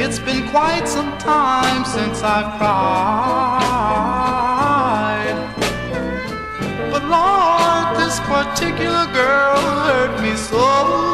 It's been quite some time since I've cried. But Lord, this particular girl hurt me so.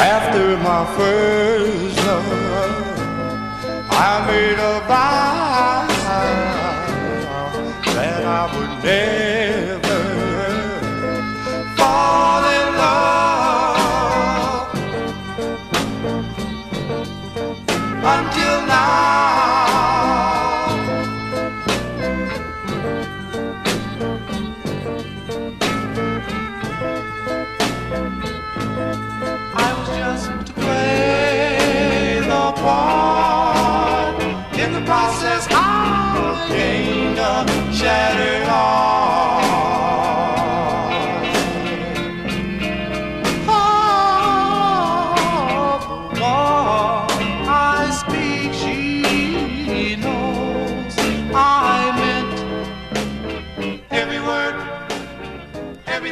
After my first love, I made a vow that I would never fall in love until now.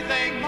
everything